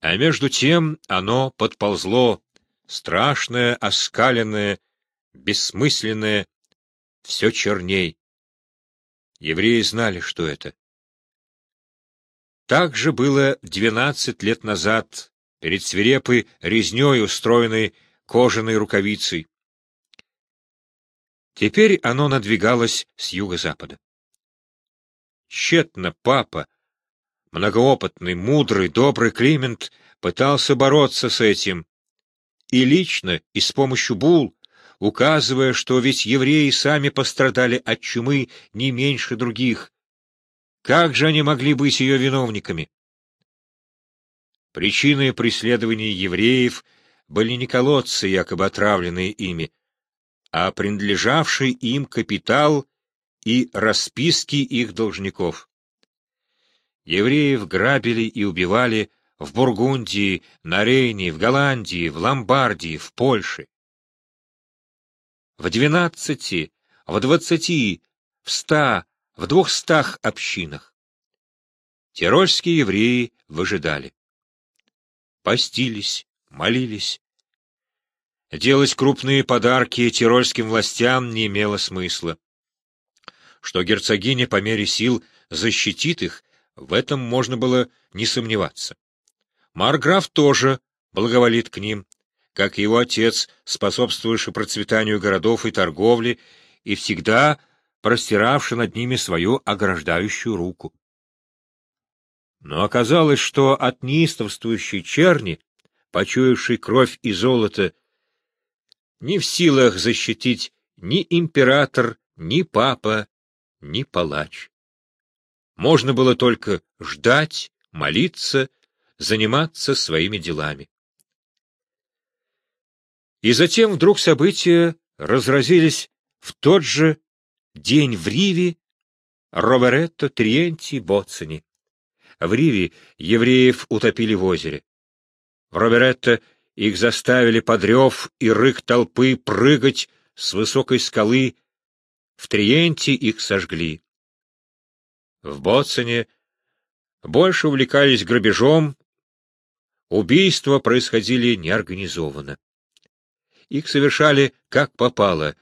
А между тем оно подползло, страшное, оскаленное, бессмысленное, все черней. Евреи знали, что это. Так же было двенадцать лет назад, перед свирепой резней, устроенной кожаной рукавицей. Теперь оно надвигалось с юго-запада. Тщетно папа, многоопытный, мудрый, добрый Климент пытался бороться с этим, и лично, и с помощью бул, указывая, что ведь евреи сами пострадали от чумы не меньше других. Как же они могли быть ее виновниками? Причиной преследования евреев были не колодцы, якобы отравленные ими, а принадлежавший им капитал и расписки их должников. Евреев грабили и убивали в Бургундии, на Рейне, в Голландии, в Ломбардии, в Польше. В двенадцати, в двадцати, в ста, в двухстах общинах. Тирольские евреи выжидали. Постились, молились. Делать крупные подарки тирольским властям не имело смысла. Что герцогиня по мере сил защитит их, в этом можно было не сомневаться. Марграф тоже благоволит к ним, как его отец, способствующий процветанию городов и торговли, и всегда простиравший над ними свою ограждающую руку. Но оказалось, что от неистовствующей черни, почуявшей кровь и золото, не в силах защитить ни император, ни папа, ни палач. Можно было только ждать, молиться, заниматься своими делами. И затем вдруг события разразились в тот же день в Риве, Роберетто, Триенти, Боцини. В Риве евреев утопили в озере. В Роберетто их заставили под рев и рык толпы прыгать с высокой скалы. В Триенте их сожгли. В Боцене больше увлекались грабежом, убийства происходили неорганизованно. Их совершали как попало,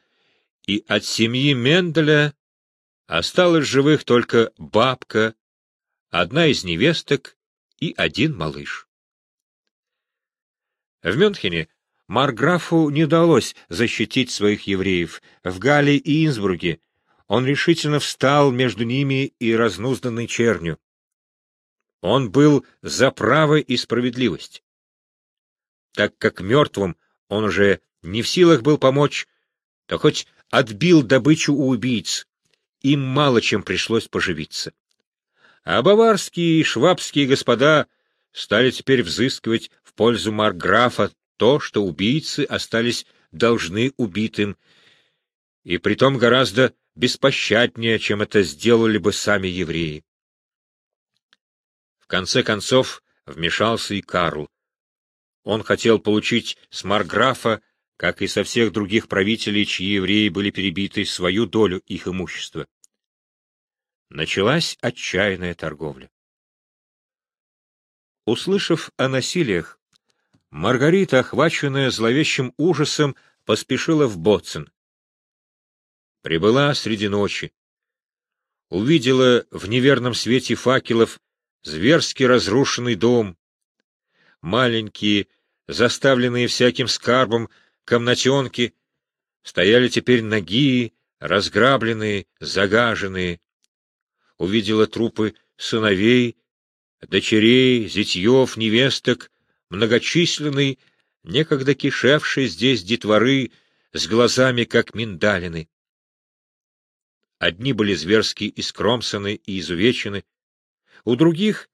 и от семьи Менделя осталось живых только бабка, одна из невесток и один малыш. В Мюнхене Марграфу не удалось защитить своих евреев. В Галле и Инсбруге он решительно встал между ними и разнузданной чернью. Он был за право и справедливость. Так как мертвым он уже не в силах был помочь, то хоть отбил добычу у убийц, им мало чем пришлось поживиться. А баварские и швабские господа стали теперь взыскивать в пользу Марграфа то, что убийцы остались должны убитым, и притом гораздо беспощаднее, чем это сделали бы сами евреи. В конце концов вмешался и Карл. Он хотел получить с Марграфа, как и со всех других правителей, чьи евреи были перебиты, свою долю их имущества. Началась отчаянная торговля. Услышав о насилиях, Маргарита, охваченная зловещим ужасом, поспешила в Боцен. Прибыла среди ночи. Увидела в неверном свете факелов зверски разрушенный дом. Маленькие, заставленные всяким скарбом, комнатенки стояли теперь ноги, разграбленные, загаженные. Увидела трупы сыновей, дочерей, зятьев, невесток, многочисленной, некогда кишевшей здесь детворы с глазами, как миндалины. Одни были зверски искромсаны и изувечены, у других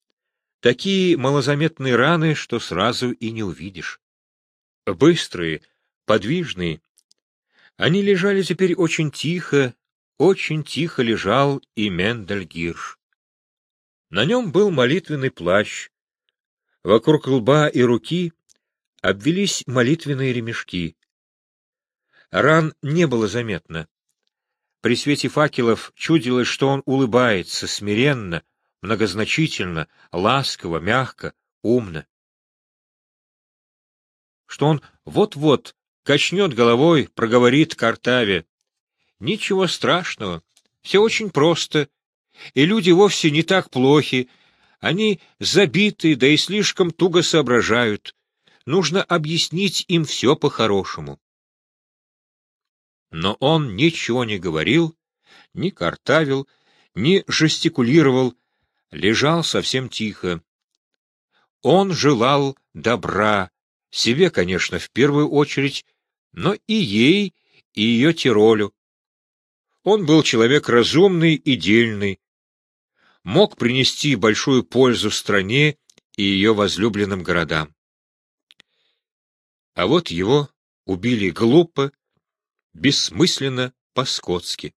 — такие малозаметные раны, что сразу и не увидишь. Быстрые, подвижные, они лежали теперь очень тихо, очень тихо лежал и Мендель Гирш. На нем был молитвенный плащ. Вокруг лба и руки обвелись молитвенные ремешки. Ран не было заметно. При свете факелов чудилось, что он улыбается смиренно, многозначительно, ласково, мягко, умно. Что он вот-вот качнет головой, проговорит Картаве. Ничего страшного, все очень просто, и люди вовсе не так плохи, они забиты, да и слишком туго соображают. Нужно объяснить им все по-хорошему. Но он ничего не говорил, не картавил, не жестикулировал, лежал совсем тихо. Он желал добра, себе, конечно, в первую очередь, но и ей, и ее Тиролю. Он был человек разумный и дельный, мог принести большую пользу стране и ее возлюбленным городам. А вот его убили глупо, бессмысленно, по-скотски.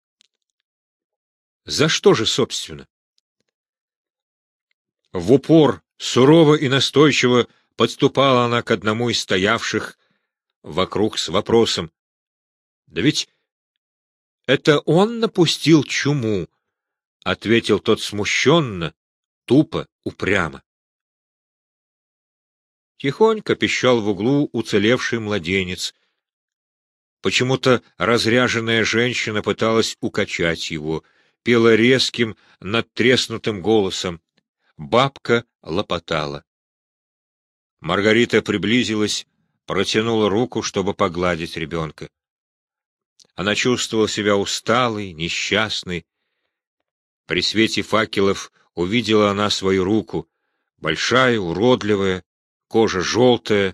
За что же, собственно? В упор, сурово и настойчиво подступала она к одному из стоявших вокруг с вопросом. Да ведь это он напустил чуму, — ответил тот смущенно, тупо, упрямо. Тихонько пищал в углу уцелевший младенец. Почему-то разряженная женщина пыталась укачать его, пела резким, надтреснутым голосом. Бабка лопотала. Маргарита приблизилась, протянула руку, чтобы погладить ребенка. Она чувствовала себя усталой, несчастной, при свете факелов увидела она свою руку, большая, уродливая, кожа желтая.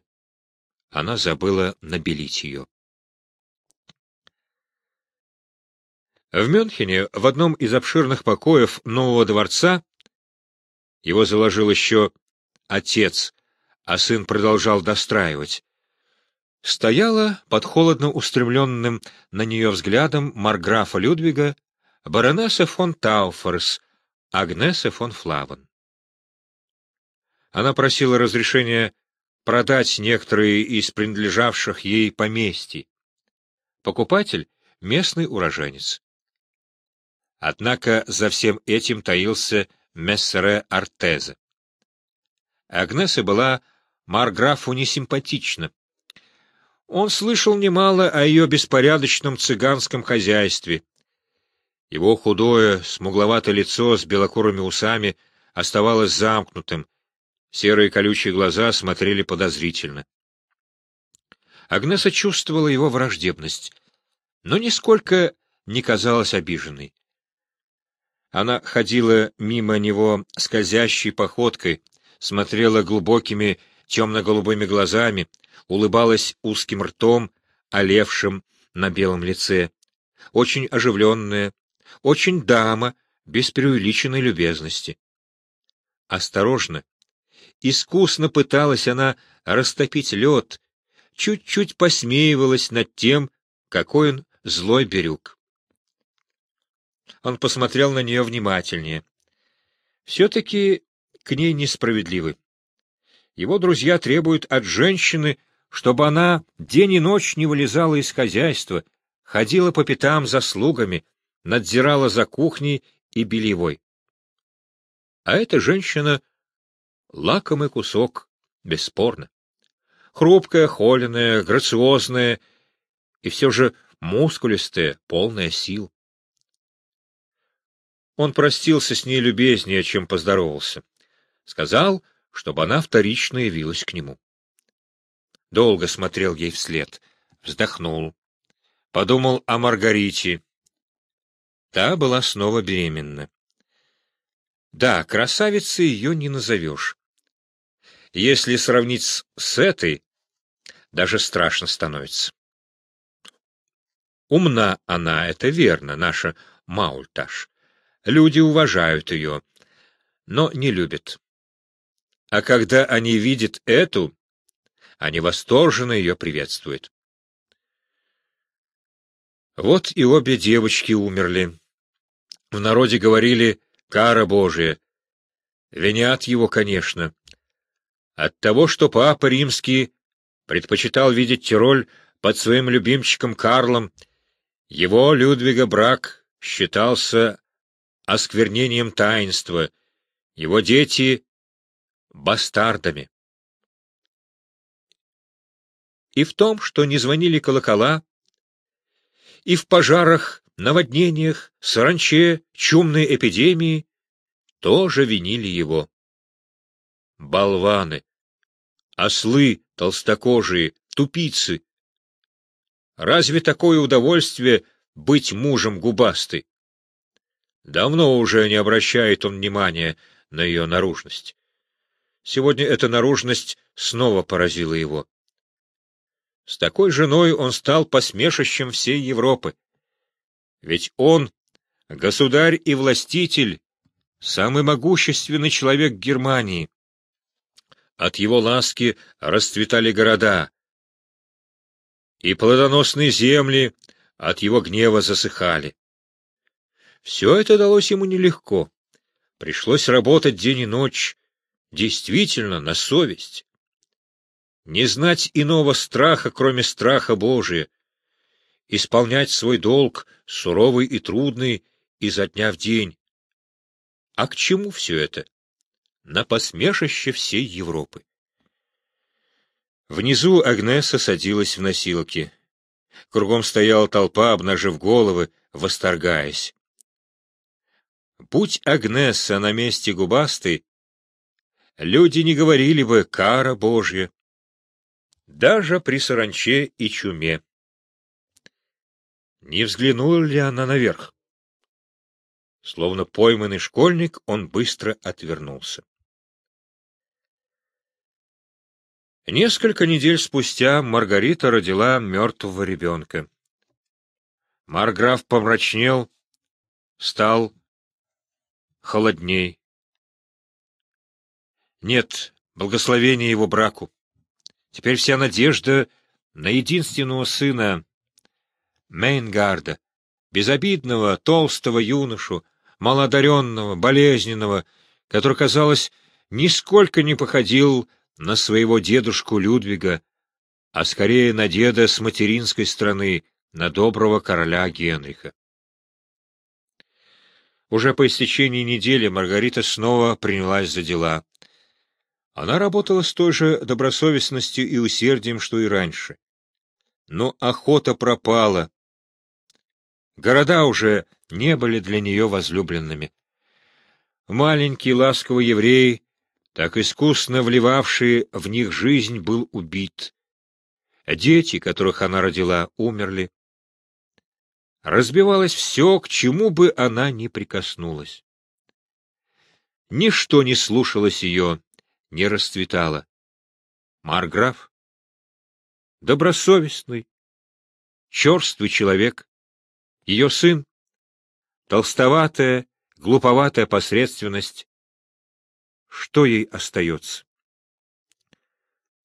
Она забыла набелить ее. В Мюнхене, в одном из обширных покоев нового дворца, его заложил еще отец, а сын продолжал достраивать, стояла под холодно устремленным на нее взглядом марграфа Людвига баронесса фон Тауферс, Агнеса фон Флавен. Она просила разрешения продать некоторые из принадлежавших ей поместий. Покупатель — местный уроженец. Однако за всем этим таился мессере Артезе. Агнеса была Марграфу несимпатична. Он слышал немало о ее беспорядочном цыганском хозяйстве, его худое, смугловатое лицо с белокурыми усами оставалось замкнутым, серые колючие глаза смотрели подозрительно. Агнеса чувствовала его враждебность, но нисколько не казалась обиженной. Она ходила мимо него скользящей походкой, смотрела глубокими темно-голубыми глазами, улыбалась узким ртом, олевшим на белом лице, очень оживленная, очень дама, без преувеличенной любезности. Осторожно, искусно пыталась она растопить лед, чуть-чуть посмеивалась над тем, какой он злой берюк. Он посмотрел на нее внимательнее. Все-таки к ней несправедливы. Его друзья требуют от женщины, чтобы она день и ночь не вылезала из хозяйства, ходила по пятам за слугами, надзирала за кухней и бельевой. А эта женщина — лакомый кусок, бесспорно. Хрупкая, холеная, грациозная и все же мускулистая, полная сил. Он простился с ней любезнее, чем поздоровался. Сказал, чтобы она вторично явилась к нему. Долго смотрел ей вслед, вздохнул. Подумал о Маргарите, Та была снова беременна. Да, красавицей ее не назовешь. Если сравнить с, с этой, даже страшно становится. Умна она, это верно, наша Маульташ. Люди уважают ее, но не любят. А когда они видят эту, они восторженно ее приветствуют. Вот и обе девочки умерли. В народе говорили «кара Божия». Винят его, конечно. От того, что папа римский предпочитал видеть Тироль под своим любимчиком Карлом, его, Людвига, брак считался осквернением таинства, его дети бастардами. И в том, что не звонили колокола, и в пожарах, наводнениях, саранче, чумной эпидемии тоже винили его. Болваны, ослы толстокожие, тупицы. Разве такое удовольствие быть мужем губастой? Давно уже не обращает он внимания на ее наружность. Сегодня эта наружность снова поразила его. С такой женой он стал посмешищем всей Европы. Ведь он — государь и властитель, самый могущественный человек Германии. От его ласки расцветали города, и плодоносные земли от его гнева засыхали. Все это далось ему нелегко. Пришлось работать день и ночь, действительно, на совесть не знать иного страха, кроме страха Божия, исполнять свой долг, суровый и трудный, изо дня в день. А к чему все это? На посмешище всей Европы. Внизу Агнеса садилась в носилки. Кругом стояла толпа, обнажив головы, восторгаясь. Будь Агнеса на месте губастой, люди не говорили бы «кара Божья», даже при саранче и чуме. Не взглянула ли она наверх? Словно пойманный школьник, он быстро отвернулся. Несколько недель спустя Маргарита родила мертвого ребенка. Марграф помрачнел, стал холодней. Нет благословения его браку. Теперь вся надежда на единственного сына Мейнгарда, безобидного, толстого юношу, малодаренного, болезненного, который, казалось, нисколько не походил на своего дедушку Людвига, а скорее на деда с материнской стороны, на доброго короля Генриха. Уже по истечении недели Маргарита снова принялась за дела. Она работала с той же добросовестностью и усердием, что и раньше. Но охота пропала. Города уже не были для нее возлюбленными. Маленький ласковый еврей, так искусно вливавший в них жизнь, был убит. Дети, которых она родила, умерли. Разбивалось все, к чему бы она ни прикоснулась. Ничто не слушалось ее, не расцветала. Марграф — добросовестный, черствый человек. Ее сын — толстоватая, глуповатая посредственность. Что ей остается?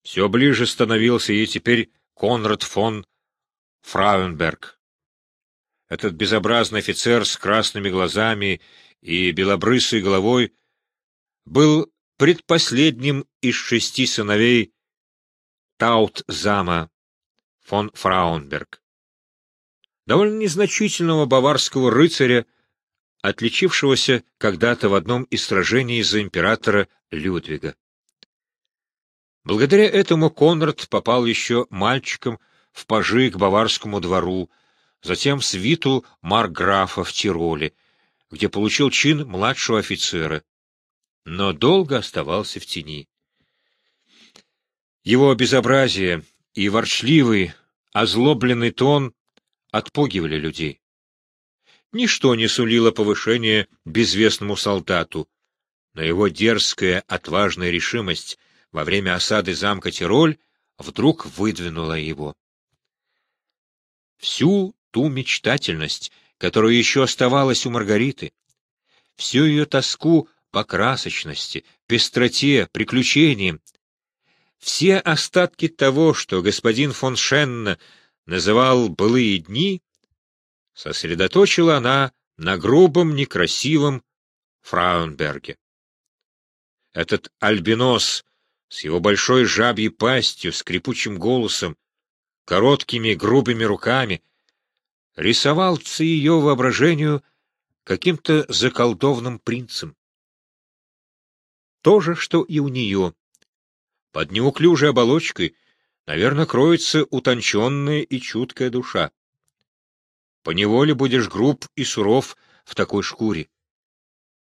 Все ближе становился ей теперь Конрад фон Фрауенберг. Этот безобразный офицер с красными глазами и белобрысой головой был предпоследним из шести сыновей Таут-зама фон Фраунберг, довольно незначительного баварского рыцаря, отличившегося когда-то в одном из сражений за императора Людвига. Благодаря этому Конрад попал еще мальчиком в пажи к баварскому двору, затем в свиту марграфа в Тироле, где получил чин младшего офицера но долго оставался в тени. Его безобразие и ворчливый, озлобленный тон отпугивали людей. Ничто не сулило повышения безвестному солдату, но его дерзкая, отважная решимость во время осады замка Тироль вдруг выдвинула его. Всю ту мечтательность, которая еще оставалась у Маргариты, всю ее тоску по красочности, пестроте, приключениям. Все остатки того, что господин фон Шенна называл «былые дни», сосредоточила она на грубом, некрасивом Фраунберге. Этот альбинос с его большой жабьей пастью, скрипучим голосом, короткими грубыми руками, рисовался ее воображению каким-то заколдованным принцем. то же, что и у нее. Под неуклюжей оболочкой, наверное, кроется утонченная и чуткая душа. Поневоле будешь груб и суров в такой шкуре.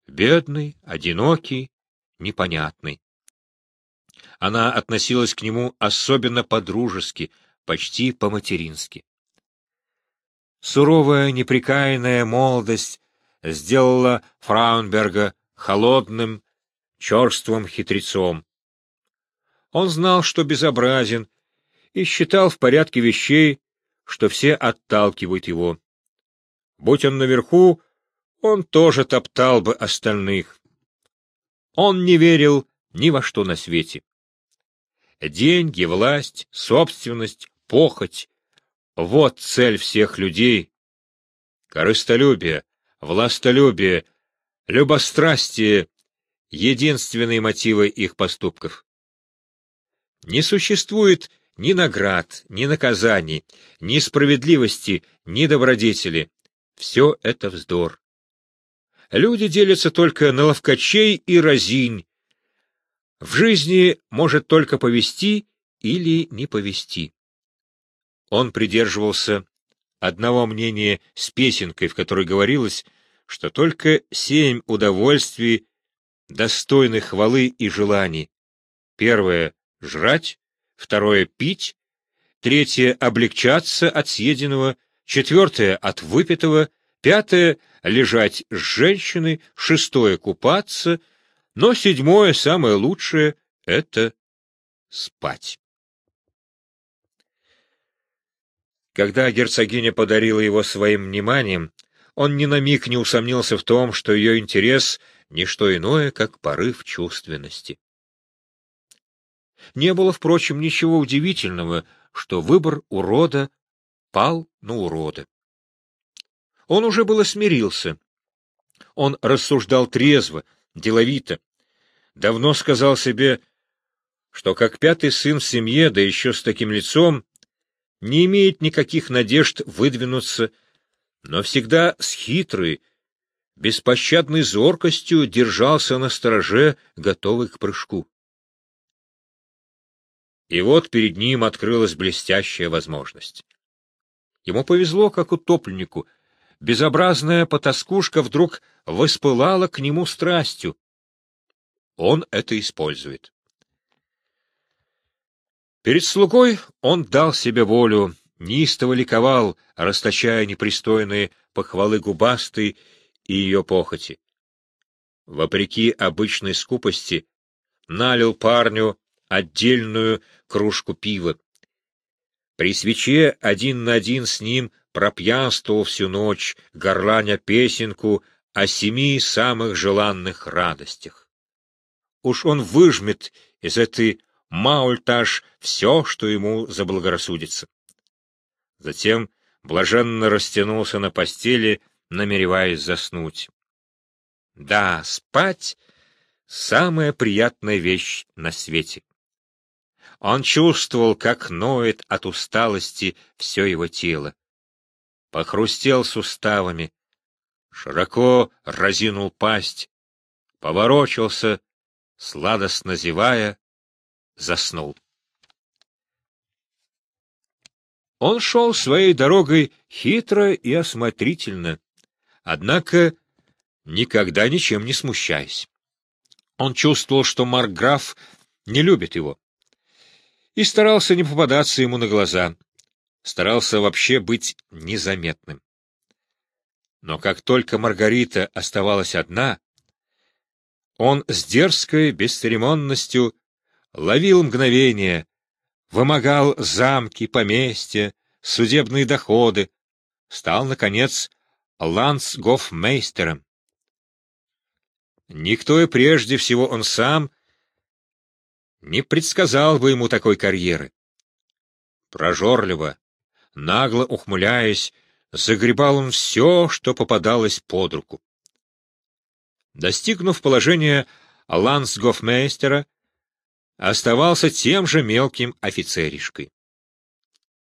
Бедный, одинокий, непонятный. Она относилась к нему особенно по-дружески, почти по-матерински. Суровая, неприкаянная молодость сделала Фраунберга холодным, черствым хитрецом. Он знал, что безобразен, и считал в порядке вещей, что все отталкивают его. Будь он наверху, он тоже топтал бы остальных. Он не верил ни во что на свете. Деньги, власть, собственность, похоть — вот цель всех людей. Корыстолюбие, властолюбие, любострастие — единственные мотивы их поступков. Не существует ни наград, ни наказаний, ни справедливости, ни добродетели. Все это вздор. Люди делятся только на ловкачей и разинь. В жизни может только повести или не повести. Он придерживался одного мнения с песенкой, в которой говорилось, что только семь удовольствий, достойных хвалы и желаний. Первое — жрать, второе — пить, третье — облегчаться от съеденного, четвертое — от выпитого, пятое — лежать с женщиной, шестое — купаться, но седьмое, самое лучшее — это спать. Когда герцогиня подарила его своим вниманием, он ни на миг не усомнился в том, что ее интерес — не что иное, как порыв чувственности. Не было, впрочем, ничего удивительного, что выбор урода пал на урода. Он уже было смирился. Он рассуждал трезво, деловито. Давно сказал себе, что как пятый сын в семье, да еще с таким лицом, не имеет никаких надежд выдвинуться, но всегда с хитрой, беспощадной зоркостью держался на стороже, готовый к прыжку. И вот перед ним открылась блестящая возможность. Ему повезло, как утопленнику. Безобразная потаскушка вдруг воспылала к нему страстью. Он это использует. Перед слугой он дал себе волю, неистово ликовал, расточая непристойные похвалы губастой и ее похоти. Вопреки обычной скупости, налил парню отдельную кружку пива. При свече один на один с ним пропьянствовал всю ночь, горланя песенку о семи самых желанных радостях. Уж он выжмет из этой маультаж все, что ему заблагорассудится. Затем блаженно растянулся на постели, намереваясь заснуть. Да, спать — самая приятная вещь на свете. Он чувствовал, как ноет от усталости все его тело. Похрустел суставами, широко разинул пасть, поворочился, сладостно зевая, заснул. Он шел своей дорогой хитро и осмотрительно, однако никогда ничем не смущаясь. Он чувствовал, что Маркграф не любит его, и старался не попадаться ему на глаза, старался вообще быть незаметным. Но как только Маргарита оставалась одна, он с дерзкой бесцеремонностью ловил мгновение, вымогал замки, поместья, судебные доходы, стал, наконец, ландсгофмейстером. Никто и прежде всего он сам не предсказал бы ему такой карьеры. Прожорливо, нагло ухмыляясь, загребал он все, что попадалось под руку. Достигнув положения лансгофмейстера, оставался тем же мелким офицеришкой.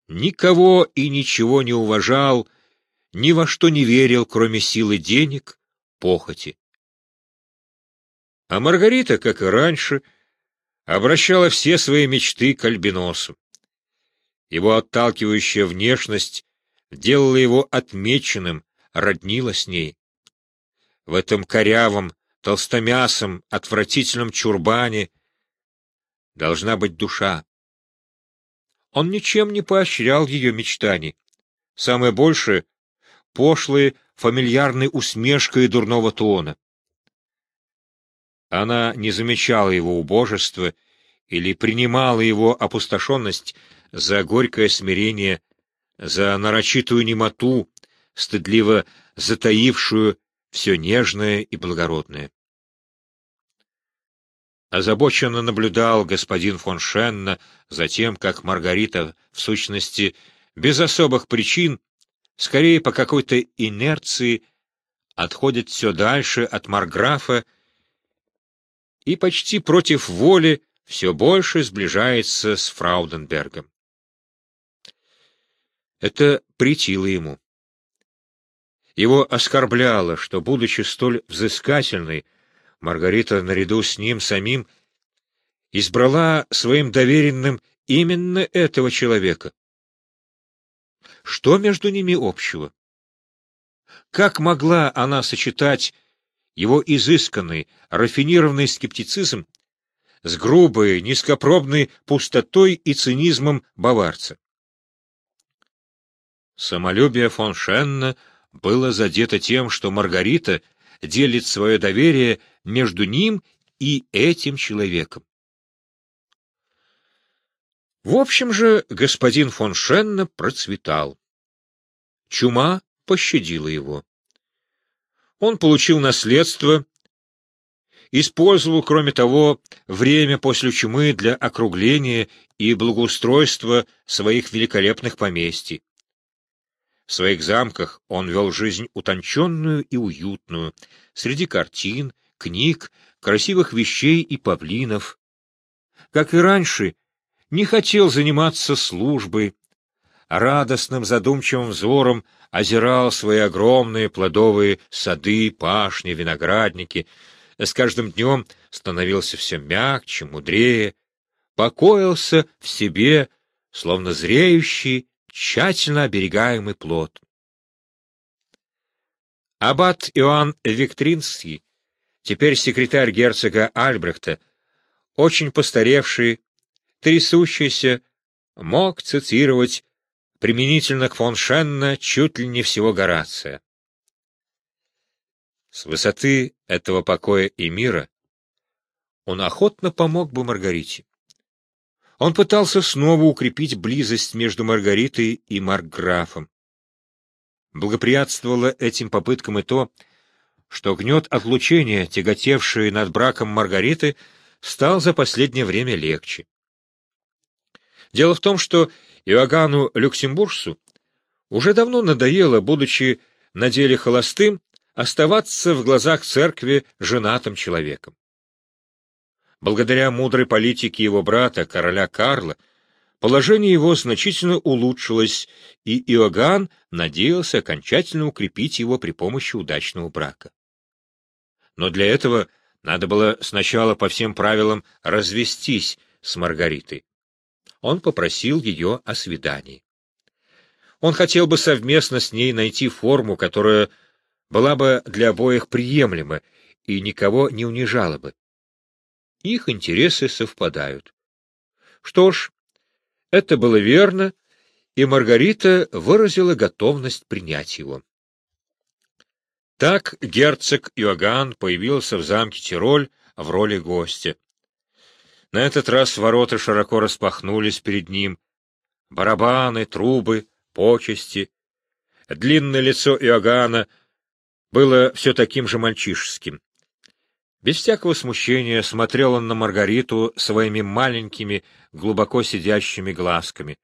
Никого и ничего не уважал, ни во что не верил, кроме силы денег, похоти. А Маргарита, как и раньше, обращала все свои мечты к Альбиносу. Его отталкивающая внешность делала его отмеченным, роднила с ней. В этом корявом, толстомясом, отвратительном чурбане должна быть душа. Он ничем не поощрял ее мечтаний. Самое большее — пошлые, фамильярной усмешкой и дурного тона. Она не замечала его убожества или принимала его опустошенность за горькое смирение, за нарочитую немоту, стыдливо затаившую все нежное и благородное. Озабоченно наблюдал господин фон Шенна за тем, как Маргарита, в сущности, без особых причин, скорее по какой-то инерции, отходит все дальше от Марграфа и почти против воли все больше сближается с Фрауденбергом. Это притило ему. Его оскорбляло, что, будучи столь взыскательной, Маргарита наряду с ним самим избрала своим доверенным именно этого человека. Что между ними общего? Как могла она сочетать его изысканный, рафинированный скептицизм с грубой, низкопробной пустотой и цинизмом баварца. Самолюбие фон Шенна было задето тем, что Маргарита делит свое доверие между ним и этим человеком. В общем же, господин фон Шенна процветал. Чума пощадила его. Он получил наследство, использовал, кроме того, время после чумы для округления и благоустройства своих великолепных поместий. В своих замках он вел жизнь утонченную и уютную, среди картин, книг, красивых вещей и павлинов. Как и раньше, не хотел заниматься службой, радостным задумчивым взором озирал свои огромные плодовые сады, пашни, виноградники, с каждым днем становился все мягче, мудрее, покоился в себе, словно зреющий, тщательно оберегаемый плод. Аббат Иоанн Виктринский, теперь секретарь герцога Альбрехта, очень постаревший, трясущийся, мог цитировать применительно к фон Шенна чуть ли не всего Горация. С высоты этого покоя и мира он охотно помог бы Маргарите. Он пытался снова укрепить близость между Маргаритой и Маркграфом. Благоприятствовало этим попыткам и то, что гнет отлучения, тяготевший над браком Маргариты, стал за последнее время легче. Дело в том, что Иоганну Люксембуржцу уже давно надоело, будучи на деле холостым, оставаться в глазах церкви женатым человеком. Благодаря мудрой политике его брата, короля Карла, положение его значительно улучшилось, и Иоганн надеялся окончательно укрепить его при помощи удачного брака. Но для этого надо было сначала по всем правилам развестись с Маргаритой он попросил ее о свидании. Он хотел бы совместно с ней найти форму, которая была бы для обоих приемлема и никого не унижала бы. Их интересы совпадают. Что ж, это было верно, и Маргарита выразила готовность принять его. Так герцог Иоганн появился в замке Тироль в роли гостя. На этот раз ворота широко распахнулись перед ним. Барабаны, трубы, почести. Длинное лицо Иоганна было все таким же мальчишеским. Без всякого смущения смотрел он на Маргариту своими маленькими, глубоко сидящими глазками.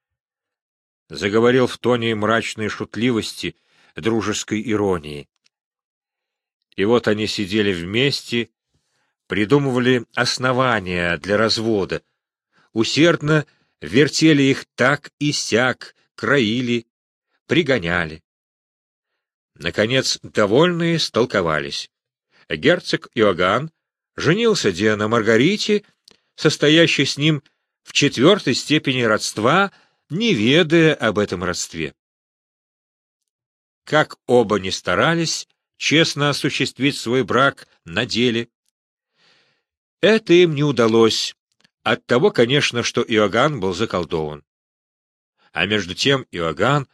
Заговорил в тоне мрачной шутливости, дружеской иронии. И вот они сидели вместе, придумывали основания для развода, усердно вертели их так и сяк, краили, пригоняли. Наконец, довольные столковались. Герцог Иоганн женился Де на Маргарите, состоящей с ним в четвертой степени родства, не ведая об этом родстве. Как оба не старались честно осуществить свой брак на деле, это им не удалось, от того, конечно, что Иоганн был заколдован. А между тем Иоганн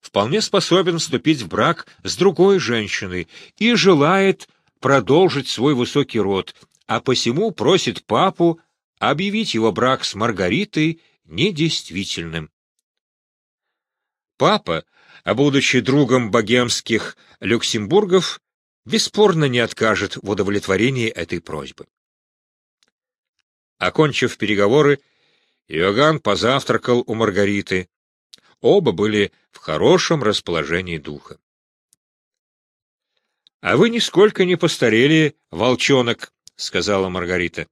вполне способен вступить в брак с другой женщиной и желает продолжить свой высокий род, а посему просит папу объявить его брак с Маргаритой недействительным. Папа, а будучи другом богемских люксембургов, бесспорно не откажет в удовлетворении этой просьбы. Окончив переговоры, Иоганн позавтракал у Маргариты. Оба были в хорошем расположении духа. — А вы нисколько не постарели, волчонок, — сказала Маргарита.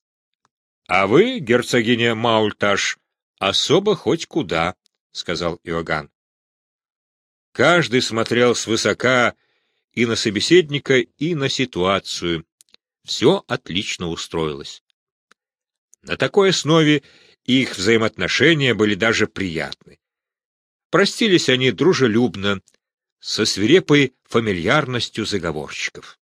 — А вы, герцогиня Маульташ, особо хоть куда, — сказал Иоганн. Каждый смотрел свысока и на собеседника, и на ситуацию. Все отлично устроилось. На такой основе их взаимоотношения были даже приятны. Простились они дружелюбно, со свирепой фамильярностью заговорщиков.